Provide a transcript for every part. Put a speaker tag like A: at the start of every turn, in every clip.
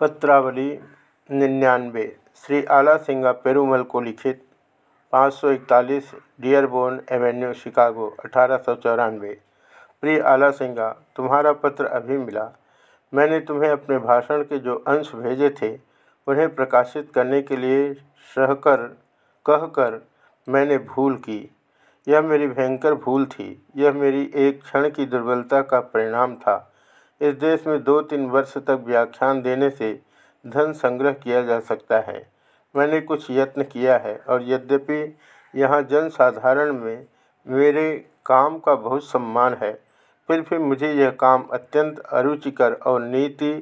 A: पत्रावली निन्यानवे, श्री आला सिंगा पेरूमल को लिखित, पाँच सौ इकतालीस डियरबोर्न एवेन्यू, शिकागो, अठारह सौ चौरानवे। प्रिय आला सिंगा, तुम्हारा पत्र अभी मिला। मैंने तुम्हें अपने भाषण के जो अंश भेजे थे, उन्हें प्रकाशित करने के लिए सहकर, कहकर मैंने भूल की। यह मेरी भयंकर भूल थी। यह मेरी एक क्षण की दुर्बलता का परिणाम था। इस देश में दो तीन वर्ष तक व्याख्यान देने से धन संग्रह किया जा सकता है। मैंने कुछ यत्न किया है और यद्यपि यहाँ जनसाधारण में मेरे काम का बहुत सम्मान है, फिर भी मुझे यह काम अत्यंत अरुचिकर और नीति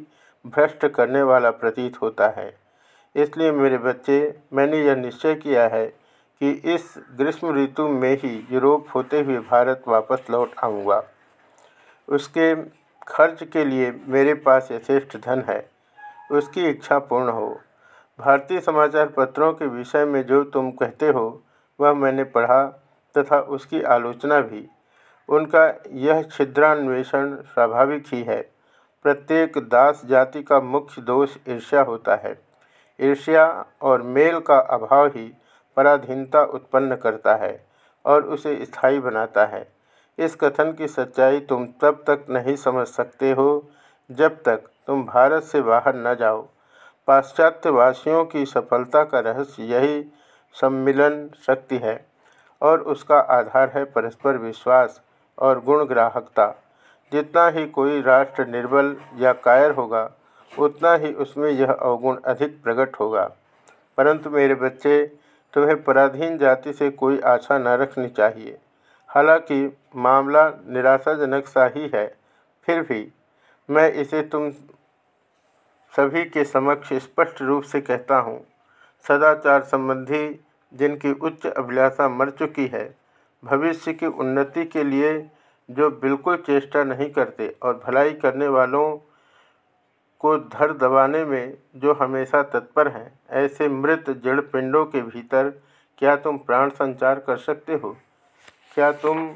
A: भ्रष्ट करने वाला प्रतीत होता है। इसलिए मेरे बच्चे, मैंने यह निश्चय किया है कि इस ग्रीष्म ऋतु में ही यूरोप होते हुए भारत वापस लौट आऊँगा। उसके खर्च के लिए मेरे पास यथेष्ट धन है। उसकी इच्छा पूर्ण हो। भारतीय समाचार पत्रों के विषय में जो तुम कहते हो, वह मैंने पढ़ा तथा उसकी आलोचना भी। उनका यह छिद्रान्वेषण स्वाभाविक ही है। प्रत्येक दास जाति का मुख्य दोष ईर्ष्या होता है। ईर्ष्या और मेल का अभाव ही पराधीनता उत्पन्न करता है और उसे स्थायी बनाता है। इस कथन की सच्चाई तुम तब तक नहीं समझ सकते हो, जब तक तुम भारत से बाहर न जाओ। पाश्चात्यवासियों की सफलता का रहस्य यही सम्मिलन शक्ति है और उसका आधार है परस्पर विश्वास और गुण ग्राहकता। जितना ही कोई राष्ट्र निर्बल या कायर होगा, उतना ही उसमें यह अवगुण अधिक प्रकट होगा। परंतु मेरे बच्चे, तुम्हें पराधीन जाति से कोई आशा न रखनी चाहिए। हालाँकि मामला निराशाजनक सा ही है, फिर भी मैं इसे तुम सभी के समक्ष स्पष्ट रूप से कहता हूँ। सदाचार संबंधी जिनकी उच्च अभिलाषा मर चुकी है, भविष्य की उन्नति के लिए जो बिल्कुल चेष्टा नहीं करते और भलाई करने वालों को धर दबाने में जो हमेशा तत्पर हैं, ऐसे मृत जड़ पिंडों के भीतर क्या तुम प्राण संचार कर सकते हो? क्या तुम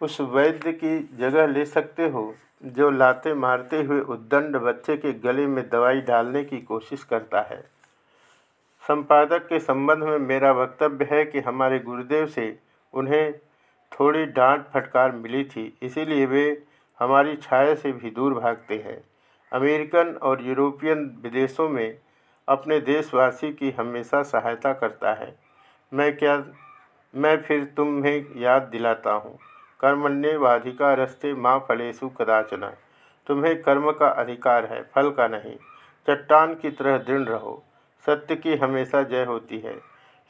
A: उस वैद्य की जगह ले सकते हो, जो लाते मारते हुए उद्दंड बच्चे के गले में दवाई डालने की कोशिश करता है? संपादक के संबंध में मेरा वक्तव्य है कि हमारे गुरुदेव से उन्हें थोड़ी डांट फटकार मिली थी, इसीलिए वे हमारी छाया से भी दूर भागते हैं। अमेरिकन और यूरोपियन विदेशों में अपने देशवासी की हमेशा सहायता करता है। मैं क्या मैं फिर तुम्हें याद दिलाता हूँ। कर्मण्य वाधिकारस्ते माँ फलेशु कदाचना। तुम्हें कर्म का अधिकार है, फल का नहीं। चट्टान की तरह दृढ़ रहो। सत्य की हमेशा जय होती है।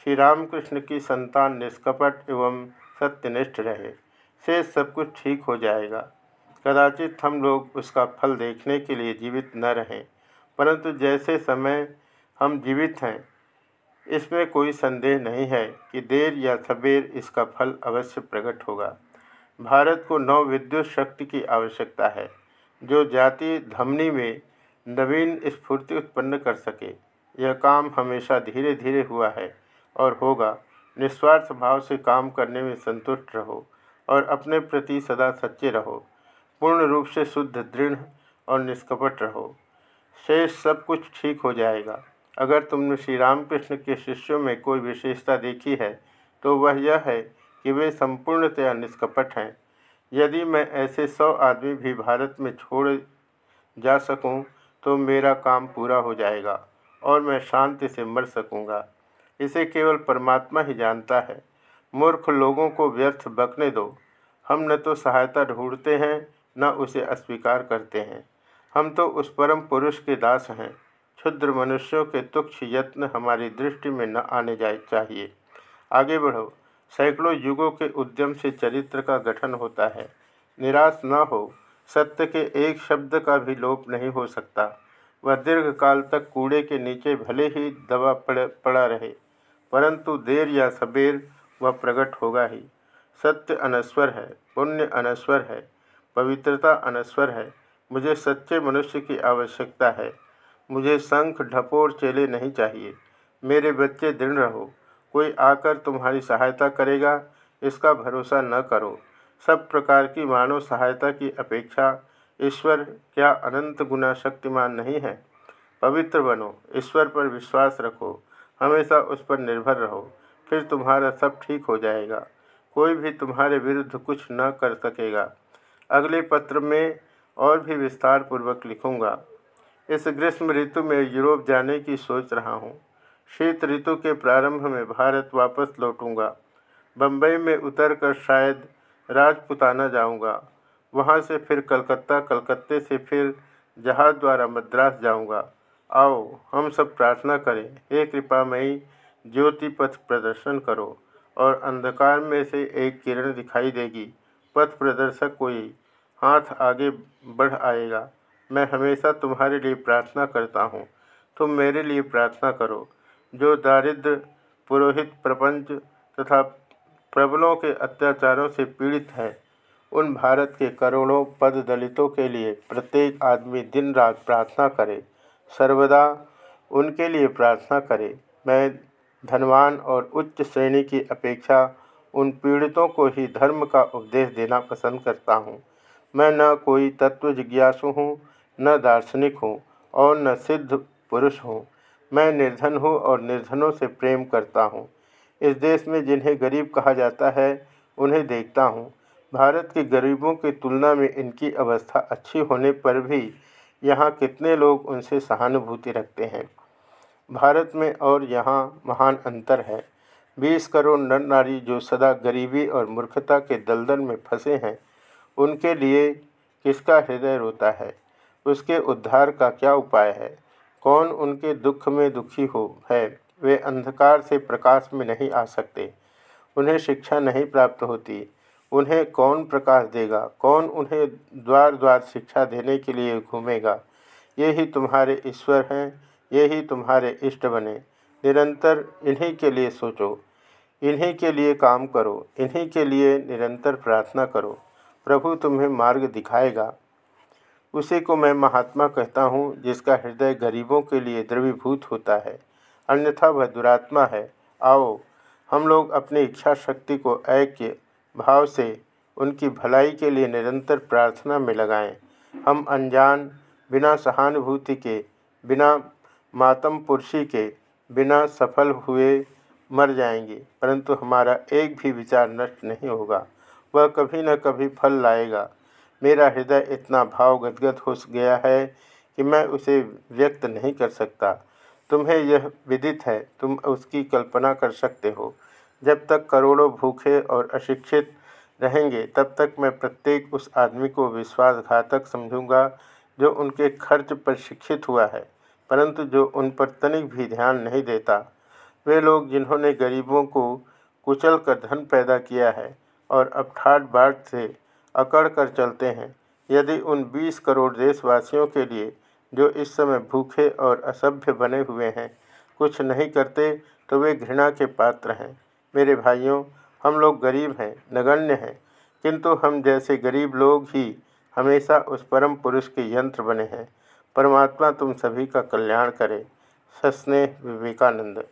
A: श्री रामकृष्ण की संतान निष्कपट एवं सत्यनिष्ठ रहे। से सब कुछ ठीक हो जाएगा। कदाचित हम लोग उसका फल देखने के लिए जीवित न रहें। परंतु जैसे समय हम जीवित हैं इसमें कोई संदेह नहीं है कि देर या सवेर इसका फल अवश्य प्रकट होगा। भारत को नव विद्युत शक्ति की आवश्यकता है, जो जाति धमनी में नवीन स्फूर्ति उत्पन्न कर सके। यह काम हमेशा धीरे धीरे हुआ है और होगा। निस्वार्थ भाव से काम करने में संतुष्ट रहो और अपने प्रति सदा सच्चे रहो। पूर्ण रूप से शुद्ध, दृढ़ और निष्कपट रहो। शेष सब कुछ ठीक हो जाएगा। अगर तुमने श्री रामकृष्ण के शिष्यों में कोई विशेषता देखी है तो वह यह है कि वे संपूर्णतया निष्कपट हैं। यदि मैं ऐसे सौ आदमी भी भारत में छोड़ जा सकूँ तो मेरा काम पूरा हो जाएगा और मैं शांति से मर सकूँगा। इसे केवल परमात्मा ही जानता है। मूर्ख लोगों को व्यर्थ बकने दो। हम न तो सहायता ढूंढते हैं, न उसे अस्वीकार करते हैं। हम तो उस परम पुरुष के दास हैं। क्षुद्र मनुष्यों के तुक्ष यत्न हमारी दृष्टि में न आने जाए चाहिए। आगे बढ़ो। सैकड़ों युगों के उद्यम से चरित्र का गठन होता है। निराश न हो। सत्य के एक शब्द का भी लोप नहीं हो सकता। वह दीर्घकाल तक कूड़े के नीचे भले ही दबा पड़, पड़ा रहे, परंतु देर या सबेर वह प्रकट होगा ही। सत्य अनस्वर है। पुण्य अनस्वर है। पवित्रता अनस्वर है। मुझे सच्चे मनुष्य की आवश्यकता है। मुझे शंख ढपोर चेले नहीं चाहिए। मेरे बच्चे दृढ़ रहो। कोई आकर तुम्हारी सहायता करेगा, इसका भरोसा न करो। सब प्रकार की मानव सहायता की अपेक्षा ईश्वर क्या अनंत गुना शक्तिमान नहीं है? पवित्र बनो, ईश्वर पर विश्वास रखो, हमेशा उस पर निर्भर रहो, फिर तुम्हारा सब ठीक हो जाएगा। कोई भी तुम्हारे विरुद्ध कुछ न कर सकेगा। अगले पत्र में और भी विस्तार पूर्वक लिखूँगा। इस ग्रीष्म ऋतु में यूरोप जाने की सोच रहा हूँ। शीत ऋतु के प्रारंभ में भारत वापस लौटूँगा। बम्बई में उतरकर शायद राजपुताना जाऊँगा। वहाँ से फिर कलकत्ता, कलकत्ते से फिर जहाज़ द्वारा मद्रास जाऊँगा। आओ, हम सब प्रार्थना करें, हे कृपामयी ज्योति पथ प्रदर्शन करो और अंधकार में से एक किरण दिखाई देगी। पथ प्रदर्शक कोई हाथ आगे बढ़ आएगा। मैं हमेशा तुम्हारे लिए प्रार्थना करता हूँ। तुम मेरे लिए प्रार्थना करो। जो दारिद्र, पुरोहित, प्रपंच तथा प्रबलों के अत्याचारों से पीड़ित हैं, उन भारत के करोड़ों पद दलितों के लिए प्रत्येक आदमी दिन रात प्रार्थना करे। सर्वदा उनके लिए प्रार्थना करे। मैं धनवान और उच्च श्रेणी की अपेक्षा उन पीड़ितों को ही धर्म का उपदेश देना पसंद करता हूँ। मैं न कोई तत्व जिज्ञासु हूँ न दार्शनिक हूँ और न सिद्ध पुरुष हूँ। मैं निर्धन हूँ और निर्धनों से प्रेम करता हूँ। इस देश में जिन्हें गरीब कहा जाता है, उन्हें देखता हूँ। भारत के गरीबों की तुलना में इनकी अवस्था अच्छी होने पर भी यहाँ कितने लोग उनसे सहानुभूति रखते हैं। भारत में और यहाँ महान अंतर है। बीस करोड़ नर नारी जो सदा गरीबी और मूर्खता के दलदल में फंसे हैं, उनके लिए किसका हृदय रोता है? उसके उद्धार का क्या उपाय है? कौन उनके दुख में दुखी हो है? वे अंधकार से प्रकाश में नहीं आ सकते। उन्हें शिक्षा नहीं प्राप्त होती। उन्हें कौन प्रकाश देगा? कौन उन्हें द्वार द्वार शिक्षा देने के लिए घूमेगा? ये ही तुम्हारे ईश्वर हैं, ये ही तुम्हारे इष्ट बने। निरंतर इन्हीं के लिए सोचो। इन्हीं के लिए काम करो। इन्हीं के लिए निरंतर प्रार्थना करो। प्रभु तुम्हें मार्ग दिखाएगा। उसी को मैं महात्मा कहता हूँ, जिसका हृदय गरीबों के लिए द्रवीभूत होता है। अन्यथा वह दुरात्मा है। आओ, हम लोग अपनी इच्छा शक्ति को ऐक्य भाव से उनकी भलाई के लिए निरंतर प्रार्थना में लगाएँ। हम अनजान, बिना सहानुभूति के, बिना मातम पुरुषी के, बिना सफल हुए मर जाएँगे, परंतु हमारा एक भी विचार नष्ट नहीं होगा। वह कभी न कभी फल लाएगा। मेरा हृदय इतना भाव गदगद हो गया है कि मैं उसे व्यक्त नहीं कर सकता। तुम्हें यह विदित है, तुम उसकी कल्पना कर सकते हो। जब तक करोड़ों भूखे और अशिक्षित रहेंगे, तब तक मैं प्रत्येक उस आदमी को विश्वासघातक समझूँगा जो उनके खर्च पर शिक्षित हुआ है, परंतु जो उन पर तनिक भी ध्यान नहीं देता। वे लोग जिन्होंने गरीबों को कुचल कर धन पैदा किया है और अब ठाट बाट से अकड़ कर चलते हैं। यदि उन 20 करोड़ देशवासियों के लिए, जो इस समय भूखे और असभ्य बने हुए हैं, कुछ नहीं करते तो वे घृणा के पात्र हैं। मेरे भाइयों, हम लोग गरीब हैं, नगण्य हैं, किंतु हम जैसे गरीब लोग ही हमेशा उस परम पुरुष के यंत्र बने हैं। परमात्मा तुम सभी का कल्याण करे। सस्नेह विवेकानंद।